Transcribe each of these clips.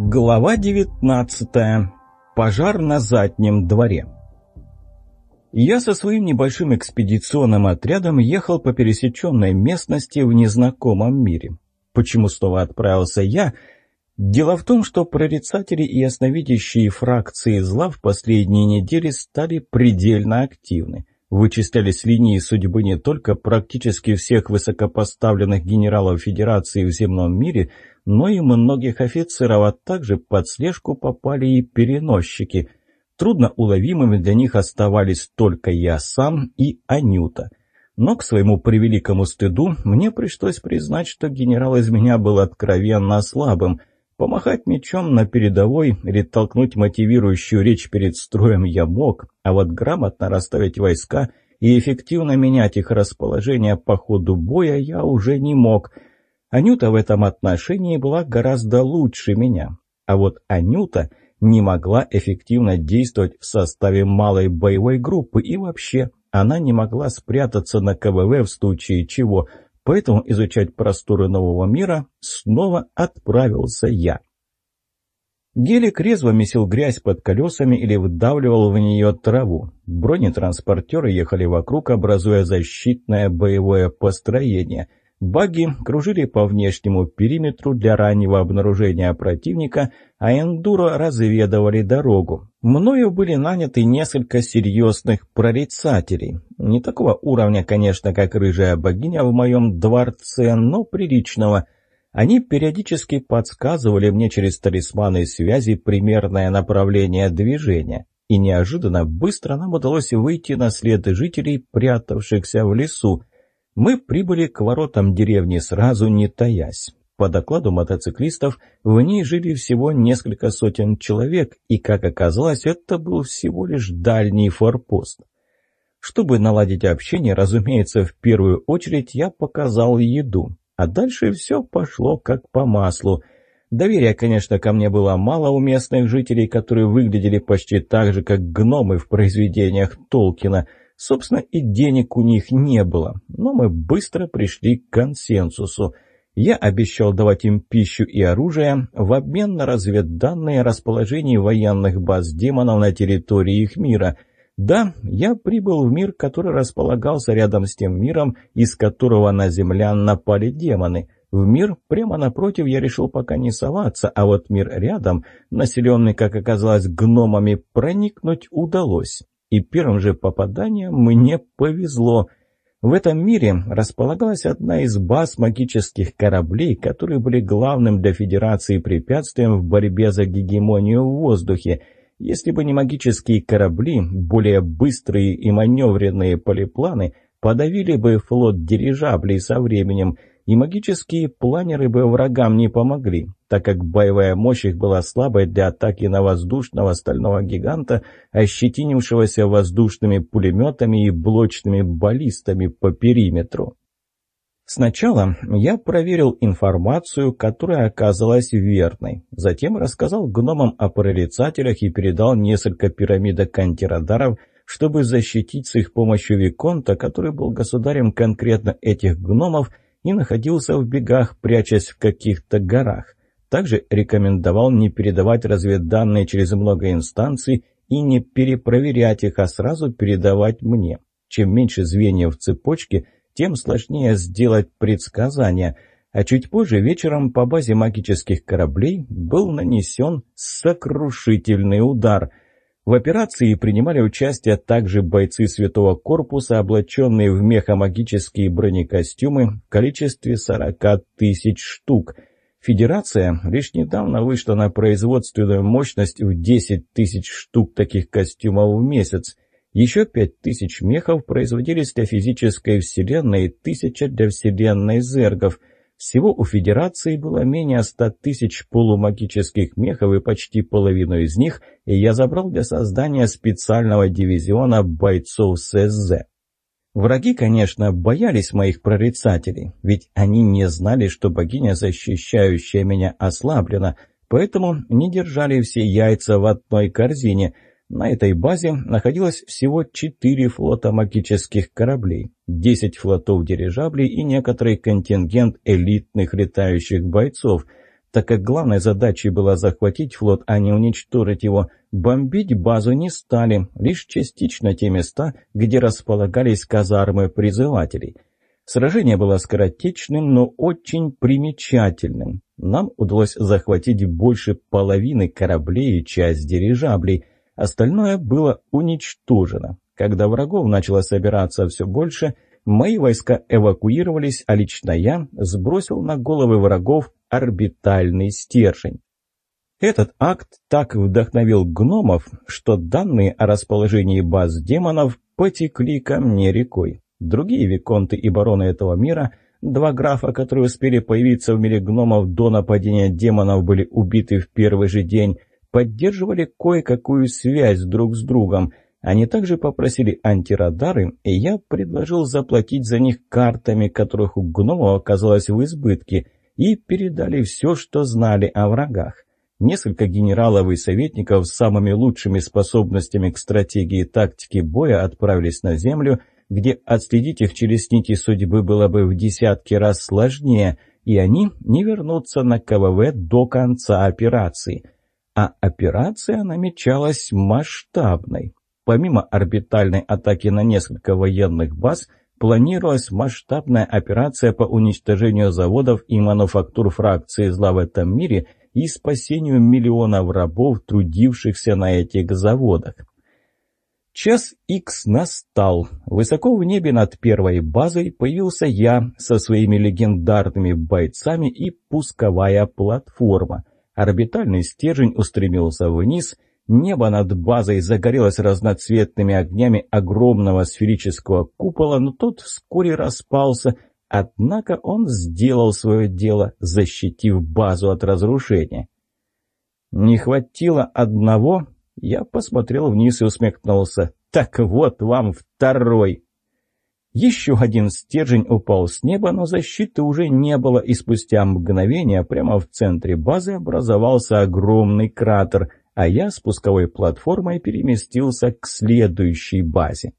Глава 19. Пожар на заднем дворе. Я со своим небольшим экспедиционным отрядом ехал по пересеченной местности в незнакомом мире. Почему снова отправился я? Дело в том, что прорицатели и ясновидящие фракции зла в последние недели стали предельно активны. Вычисляли с линии судьбы не только практически всех высокопоставленных генералов Федерации в земном мире – но и многих офицеров, а также под слежку попали и переносчики. Трудно уловимыми для них оставались только я сам и Анюта. Но к своему превеликому стыду мне пришлось признать, что генерал из меня был откровенно слабым. Помахать мечом на передовой или толкнуть мотивирующую речь перед строем я мог, а вот грамотно расставить войска и эффективно менять их расположение по ходу боя я уже не мог – Анюта в этом отношении была гораздо лучше меня. А вот Анюта не могла эффективно действовать в составе малой боевой группы и вообще она не могла спрятаться на КВВ в случае чего, поэтому изучать просторы нового мира снова отправился я. Гелик резво месил грязь под колесами или вдавливал в нее траву. Бронетранспортеры ехали вокруг, образуя защитное боевое построение – Баги кружили по внешнему периметру для раннего обнаружения противника, а эндуро разведывали дорогу. Мною были наняты несколько серьезных прорицателей. Не такого уровня, конечно, как рыжая богиня в моем дворце, но приличного. Они периодически подсказывали мне через талисманы связи примерное направление движения. И неожиданно быстро нам удалось выйти на след жителей, прятавшихся в лесу. Мы прибыли к воротам деревни сразу, не таясь. По докладу мотоциклистов, в ней жили всего несколько сотен человек, и, как оказалось, это был всего лишь дальний форпост. Чтобы наладить общение, разумеется, в первую очередь я показал еду, а дальше все пошло как по маслу. Доверия, конечно, ко мне было мало у местных жителей, которые выглядели почти так же, как гномы в произведениях Толкина – Собственно, и денег у них не было, но мы быстро пришли к консенсусу. Я обещал давать им пищу и оружие в обмен на разведданные о расположении военных баз демонов на территории их мира. Да, я прибыл в мир, который располагался рядом с тем миром, из которого на землян напали демоны. В мир прямо напротив я решил пока не соваться, а вот мир рядом, населенный, как оказалось, гномами, проникнуть удалось. И первым же попаданием мне повезло. В этом мире располагалась одна из баз магических кораблей, которые были главным для Федерации препятствием в борьбе за гегемонию в воздухе. Если бы не магические корабли, более быстрые и маневренные полипланы подавили бы флот дирижаблей со временем – и магические планеры бы врагам не помогли, так как боевая мощь их была слабой для атаки на воздушного стального гиганта, ощетинившегося воздушными пулеметами и блочными баллистами по периметру. Сначала я проверил информацию, которая оказалась верной. Затем рассказал гномам о прорицателях и передал несколько пирамидок антирадаров, чтобы защитить с их помощью Виконта, который был государем конкретно этих гномов – и находился в бегах, прячась в каких-то горах. Также рекомендовал не передавать разведданные через много инстанций и не перепроверять их, а сразу передавать мне. Чем меньше звеньев в цепочке, тем сложнее сделать предсказания. А чуть позже вечером по базе магических кораблей был нанесен сокрушительный удар – в операции принимали участие также бойцы Святого Корпуса, облаченные в мехамагические бронекостюмы в количестве 40 тысяч штук. Федерация лишь недавно вышла на производственную мощность в 10 тысяч штук таких костюмов в месяц. Еще 5 тысяч мехов производились для физической вселенной и тысяча для вселенной зергов – всего у Федерации было менее ста тысяч полумагических мехов, и почти половину из них я забрал для создания специального дивизиона бойцов ССЗ. Враги, конечно, боялись моих прорицателей, ведь они не знали, что богиня, защищающая меня, ослаблена, поэтому не держали все яйца в одной корзине – на этой базе находилось всего четыре флота магических кораблей, десять флотов дирижаблей и некоторый контингент элитных летающих бойцов. так как главной задачей было захватить флот, а не уничтожить его. Бомбить базу не стали, лишь частично те места, где располагались казармы призывателей. Сражение было скоротечным, но очень примечательным. Нам удалось захватить больше половины кораблей и часть дирижаблей. Остальное было уничтожено. Когда врагов начало собираться все больше, мои войска эвакуировались, а лично я сбросил на головы врагов орбитальный стержень. Этот акт так вдохновил гномов, что данные о расположении баз демонов потекли ко мне рекой. Другие виконты и бароны этого мира, два графа, которые успели появиться в мире гномов до нападения демонов, были убиты в первый же день, поддерживали кое-какую связь друг с другом. Они также попросили антирадары, и я предложил заплатить за них картами, которых у гномов оказалось в избытке – и передали все, что знали о врагах. Несколько генералов и советников с самыми лучшими способностями к стратегии и тактике боя отправились на землю, где отследить их через нити судьбы было бы в десятки раз сложнее, и они не вернутся на КВВ до конца операции. А операция намечалась масштабной. Помимо орбитальной атаки на несколько военных баз, планировалась масштабная операция по уничтожению заводов и мануфактур фракции зла в этом мире и спасению миллионов рабов, трудившихся на этих заводах. Час Икс настал. Высоко в небе над первой базой появился я со своими легендарными бойцами и пусковая платформа. Орбитальный стержень устремился вниз – Небо над базой загорелось разноцветными огнями огромного сферического купола, но тот вскоре распался, однако он сделал свое дело, защитив базу от разрушения. «Не хватило одного?» Я посмотрел вниз и усмехнулся. «Так вот вам второй!» Еще один стержень упал с неба, но защиты уже не было, и спустя мгновение прямо в центре базы образовался огромный кратер — а я с пусковой платформой переместился к следующей базе.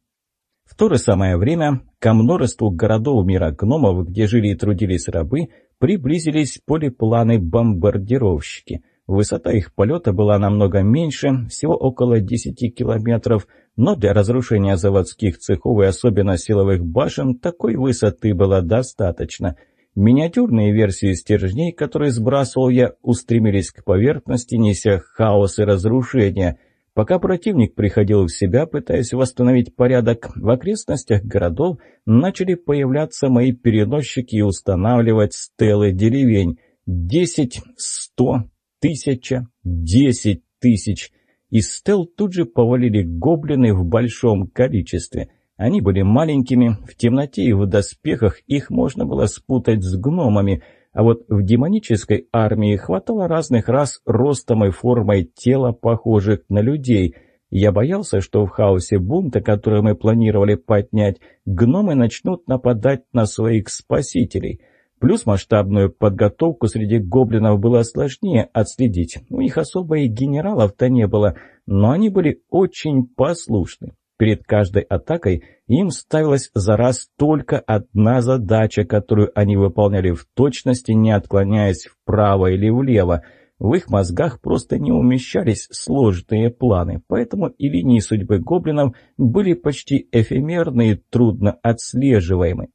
В то же самое время ко множеству городов мира гномов, где жили и трудились рабы, приблизились полипланы-бомбардировщики. Высота их полета была намного меньше, всего около 10 километров, но для разрушения заводских цехов и особенно силовых башен такой высоты было достаточно – Миниатюрные версии стержней, которые сбрасывал я, устремились к поверхности, неся хаос и разрушение. Пока противник приходил в себя, пытаясь восстановить порядок, в окрестностях городов начали появляться мои переносчики и устанавливать стелы деревень. Десять, сто, тысяча, десять тысяч. Из стел тут же повалили гоблины в большом количестве – они были маленькими, в темноте и в доспехах их можно было спутать с гномами, а вот в демонической армии хватало разных рас ростом и формой тела, похожих на людей. Я боялся, что в хаосе бунта, который мы планировали поднять, гномы начнут нападать на своих спасителей. Плюс масштабную подготовку среди гоблинов было сложнее отследить. У них особо и генералов-то не было, но они были очень послушны. Перед каждой атакой им ставилась за раз только одна задача, которую они выполняли в точности, не отклоняясь вправо или влево. В их мозгах просто не умещались сложные планы, поэтому и линии судьбы гоблинов были почти эфемерны и трудно отслеживаемы.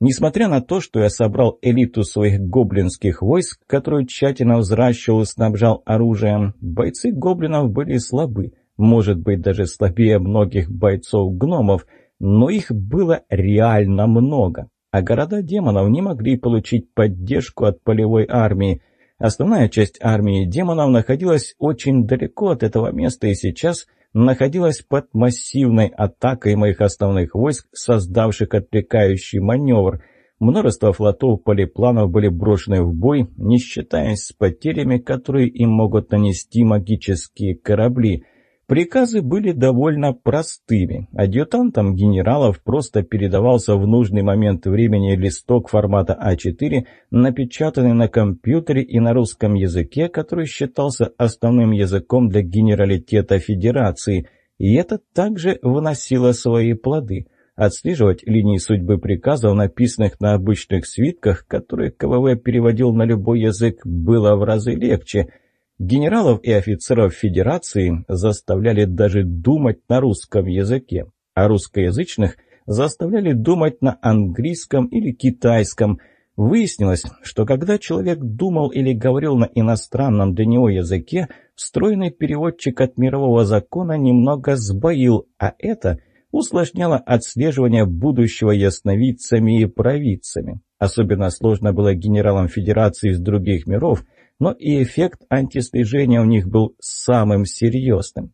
Несмотря на то, что я собрал элиту своих гоблинских войск, которую тщательно взращивал и снабжал оружием, бойцы гоблинов были слабы может быть даже слабее многих бойцов-гномов, но их было реально много, а города демонов не могли получить поддержку от полевой армии. Основная часть армии демонов находилась очень далеко от этого места и сейчас находилась под массивной атакой моих основных войск, создавших отвлекающий маневр. Множество флотов полипланов были брошены в бой, не считаясь с потерями, которые им могут нанести магические корабли – Приказы были довольно простыми. Адъютантам генералов просто передавался в нужный момент времени листок формата А4, напечатанный на компьютере и на русском языке, который считался основным языком для генералитета Федерации, и это также вносило свои плоды. Отслеживать линии судьбы приказов, написанных на обычных свитках, которые КВВ переводил на любой язык, было в разы легче. Генералов и офицеров Федерации заставляли даже думать на русском языке, а русскоязычных заставляли думать на английском или китайском. Выяснилось, что когда человек думал или говорил на иностранном для него языке, встроенный переводчик от мирового закона немного сбоил, а это – усложняло отслеживание будущего ясновидцами и провидцами. Особенно сложно было генералам Федерации из других миров, но и эффект антислежения у них был самым серьезным.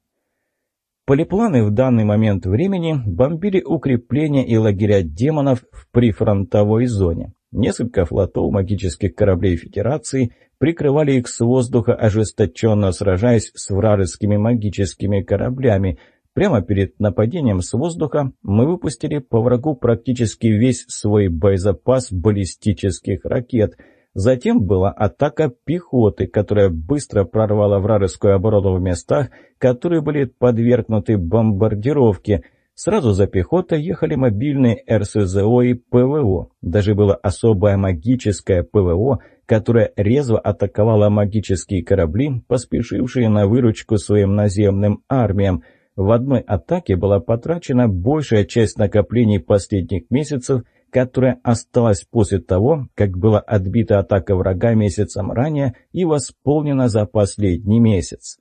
Полипланы в данный момент времени бомбили укрепления и лагеря демонов в прифронтовой зоне. Несколько флотов магических кораблей Федерации прикрывали их с воздуха, ожесточенно сражаясь с вражескими магическими кораблями – Прямо перед нападением с воздуха мы выпустили по врагу практически весь свой боезапас баллистических ракет. Затем была атака пехоты, которая быстро прорвала вражескую оборону в местах, которые были подвергнуты бомбардировке. Сразу за пехотой ехали мобильные РСЗО и ПВО. Даже было особое магическое ПВО, которое резво атаковало магические корабли, поспешившие на выручку своим наземным армиям – в одной атаке была потрачена большая часть накоплений последних месяцев, которая осталась после того, как была отбита атака врага месяцем ранее и восполнена за последний месяц.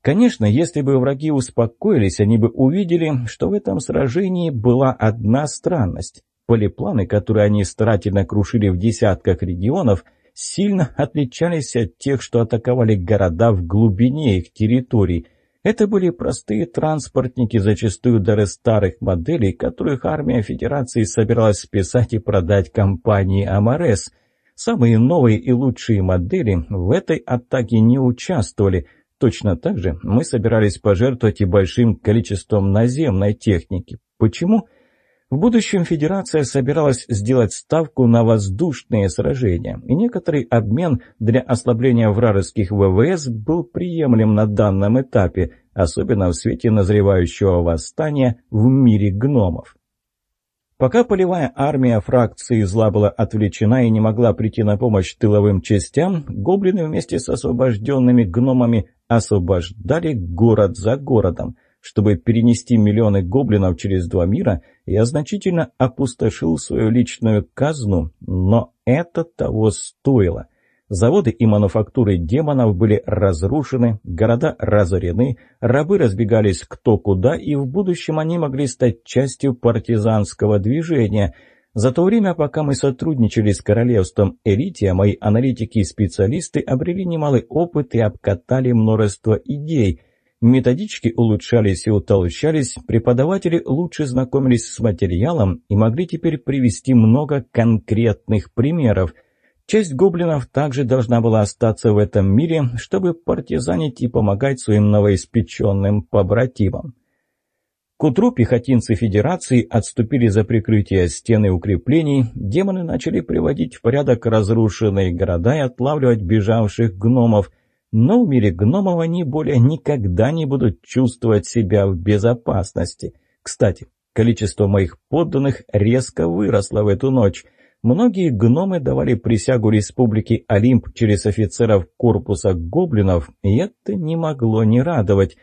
Конечно, если бы враги успокоились, они бы увидели, что в этом сражении была одна странность. Полипланы, которые они старательно крушили в десятках регионов, сильно отличались от тех, что атаковали города в глубине их территорий – это были простые транспортники, зачастую даже старых моделей, которых армия Федерации собиралась списать и продать компании «Амарес». Самые новые и лучшие модели в этой атаке не участвовали. Точно так же мы собирались пожертвовать и большим количеством наземной техники. Почему? Почему? В будущем Федерация собиралась сделать ставку на воздушные сражения, и некоторый обмен для ослабления вражеских ВВС был приемлем на данном этапе, особенно в свете назревающего восстания в мире гномов. Пока полевая армия фракции зла была отвлечена и не могла прийти на помощь тыловым частям, гоблины вместе с освобожденными гномами освобождали город за городом – чтобы перенести миллионы гоблинов через два мира, я значительно опустошил свою личную казну, но это того стоило. Заводы и мануфактуры демонов были разрушены, города разорены, рабы разбегались кто куда, и в будущем они могли стать частью партизанского движения. За то время, пока мы сотрудничали с королевством Элития, мои аналитики и специалисты обрели немалый опыт и обкатали множество идей – Методички улучшались и утолщались, преподаватели лучше знакомились с материалом и могли теперь привести много конкретных примеров. Часть гоблинов также должна была остаться в этом мире, чтобы партизанить и помогать своим новоиспеченным побратимам. К утру пехотинцы Федерации отступили за прикрытие стены укреплений, демоны начали приводить в порядок разрушенные города и отлавливать бежавших гномов – но в мире гномов они более никогда не будут чувствовать себя в безопасности. Кстати, количество моих подданных резко выросло в эту ночь. Многие гномы давали присягу республике Олимп через офицеров корпуса гоблинов, и это не могло не радовать.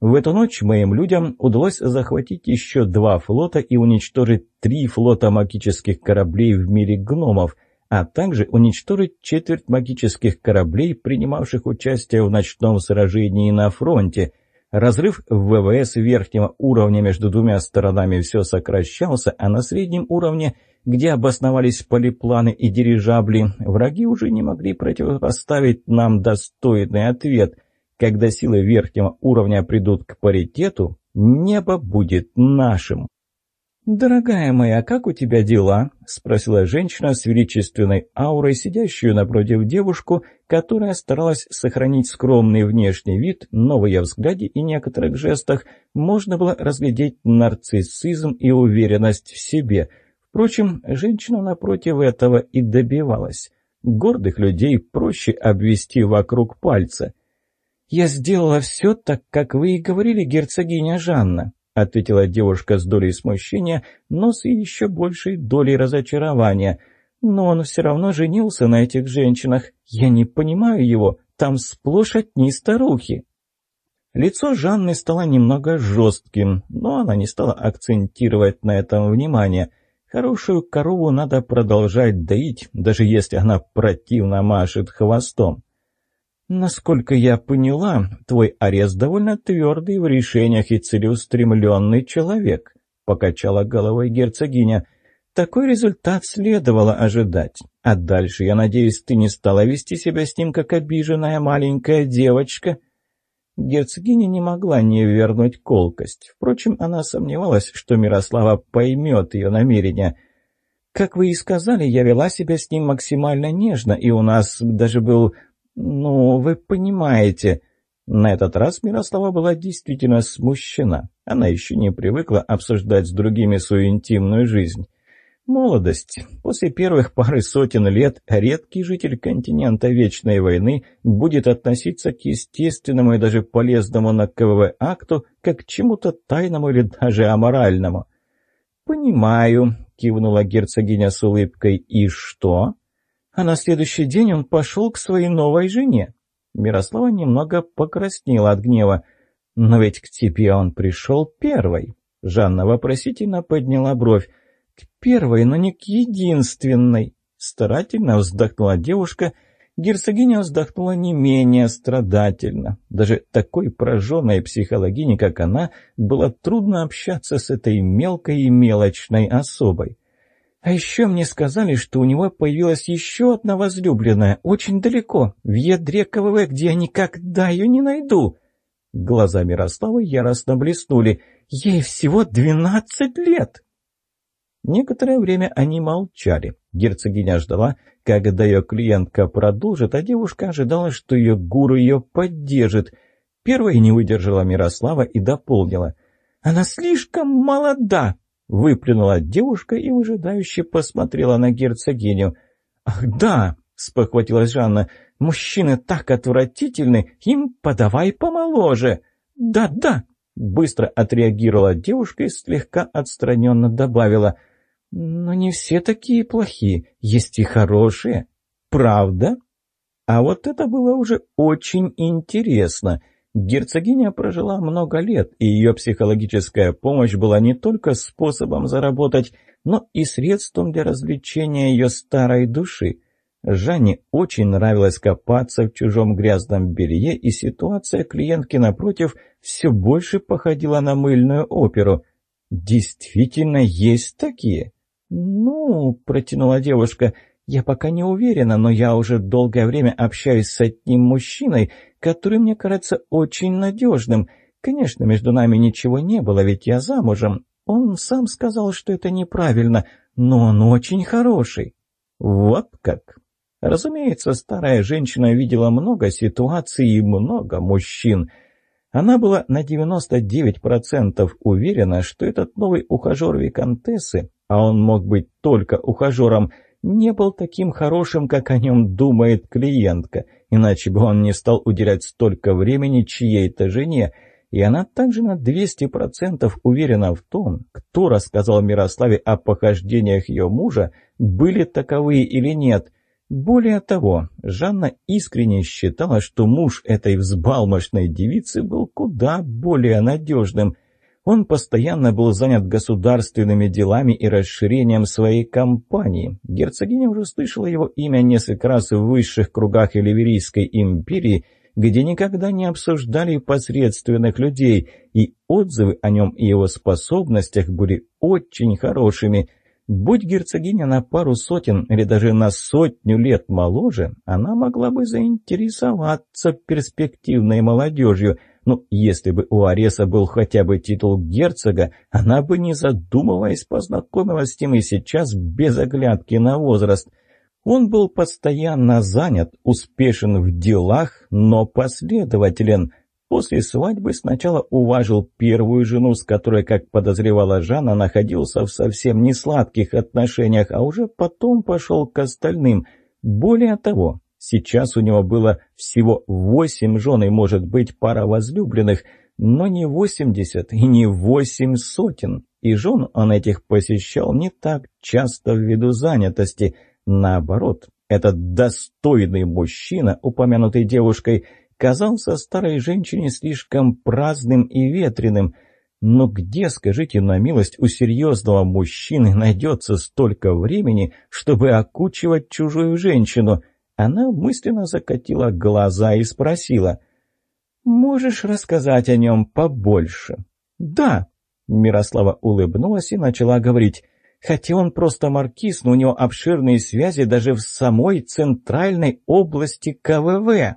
В эту ночь моим людям удалось захватить еще два флота и уничтожить три флота магических кораблей в мире гномов – а также уничтожить четверть магических кораблей, принимавших участие в ночном сражении на фронте. Разрыв в ВВС верхнего уровня между двумя сторонами все сокращался, а на среднем уровне, где обосновались полипланы и дирижабли, враги уже не могли противопоставить нам достойный ответ. Когда силы верхнего уровня придут к паритету, небо будет нашим. «Дорогая моя, как у тебя дела?» — спросила женщина с величественной аурой, сидящую напротив девушку, которая старалась сохранить скромный внешний вид, но в ее взгляде и некоторых жестах можно было разглядеть нарциссизм и уверенность в себе. Впрочем, женщина напротив этого и добивалась. Гордых людей проще обвести вокруг пальца. «Я сделала все так, как вы и говорили, герцогиня Жанна», — ответила девушка с долей смущения, но с еще большей долей разочарования. «Но он все равно женился на этих женщинах. Я не понимаю его. Там сплошь одни старухи». Лицо Жанны стало немного жестким, но она не стала акцентировать на этом внимание. Хорошую корову надо продолжать доить, даже если она противно машет хвостом. «Насколько я поняла, твой арест довольно твердый в решениях и целеустремленный человек», — покачала головой герцогиня. «Такой результат следовало ожидать. А дальше, я надеюсь, ты не стала вести себя с ним, как обиженная маленькая девочка?» Герцогиня не могла не вернуть колкость. Впрочем, она сомневалась, что Мирослава поймет ее намерения. «Как вы и сказали, я вела себя с ним максимально нежно, и у нас даже был «Ну, вы понимаете...» На этот раз Мирослава была действительно смущена. Она еще не привыкла обсуждать с другими свою интимную жизнь. Молодость. После первых пары сотен лет редкий житель континента Вечной войны будет относиться к естественному и даже полезному на КВВ акту как к чему-то тайному или даже аморальному. «Понимаю», — кивнула герцогиня с улыбкой. «И что?» А на следующий день он пошел к своей новой жене. Мирослава немного покраснела от гнева. «Но ведь к тебе он пришел первой». Жанна вопросительно подняла бровь. «К первой, но не к единственной». Старательно вздохнула девушка. Герцогиня вздохнула не менее страдательно. Даже такой прожженной психологине, как она, было трудно общаться с этой мелкой и мелочной особой. А еще мне сказали, что у него появилась еще одна возлюбленная, очень далеко, в ядре КВВ, где я никогда ее не найду. Глаза Мирославы яростно блеснули. Ей всего двенадцать лет. Некоторое время они молчали. Герцогиня ждала, когда ее клиентка продолжит, а девушка ожидала, что ее гуру ее поддержит. Первой не выдержала Мирослава и дополнила. «Она слишком молода!» Выплюнула девушка и выжидающе посмотрела на герцогиню. «Ах, да!» — спохватилась Жанна. «Мужчины так отвратительны, им подавай помоложе!» «Да-да!» — быстро отреагировала девушка и слегка отстраненно добавила. «Но не все такие плохие, есть и хорошие. Правда?» А вот это было уже очень интересно — Герцогиня прожила много лет, и ее психологическая помощь была не только способом заработать, но и средством для развлечения ее старой души. Жанне очень нравилось копаться в чужом грязном белье, и ситуация клиентки напротив все больше походила на мыльную оперу. «Действительно есть такие?» «Ну», — протянула девушка, — «Я пока не уверена, но я уже долгое время общаюсь с одним мужчиной, который мне кажется очень надежным. Конечно, между нами ничего не было, ведь я замужем. Он сам сказал, что это неправильно, но он очень хороший». «Вот как!» Разумеется, старая женщина видела много ситуаций и много мужчин. Она была на 99% уверена, что этот новый ухажер Викантессы, а он мог быть только ухажером – не был таким хорошим, как о нем думает клиентка, иначе бы он не стал уделять столько времени чьей-то жене, и она также на 200% уверена в том, кто рассказал Мирославе о похождениях ее мужа, были таковые или нет. Более того, Жанна искренне считала, что муж этой взбалмошной девицы был куда более надежным – он постоянно был занят государственными делами и расширением своей компании. Герцогиня уже слышала его имя несколько раз в высших кругах Эливерийской империи, где никогда не обсуждали посредственных людей, и отзывы о нем и его способностях были очень хорошими. Будь герцогиня на пару сотен или даже на сотню лет моложе, она могла бы заинтересоваться перспективной молодежью – ну, если бы у Ареса был хотя бы титул герцога, она бы, не задумываясь, познакомилась с ним и сейчас без оглядки на возраст. Он был постоянно занят, успешен в делах, но последователен. После свадьбы сначала уважил первую жену, с которой, как подозревала Жанна, находился в совсем не сладких отношениях, а уже потом пошел к остальным. Более того, Сейчас у него было всего восемь жен и, может быть, пара возлюбленных, но не восемьдесят и не восемь сотен. И жен он этих посещал не так часто ввиду занятости. Наоборот, этот достойный мужчина, упомянутый девушкой, казался старой женщине слишком праздным и ветреным. Но где, скажите на милость, у серьезного мужчины найдется столько времени, чтобы окучивать чужую женщину? Она мысленно закатила глаза и спросила. «Можешь рассказать о нем побольше?» «Да», Мирослава улыбнулась и начала говорить. «Хотя он просто маркиз, но у него обширные связи даже в самой центральной области КВВ».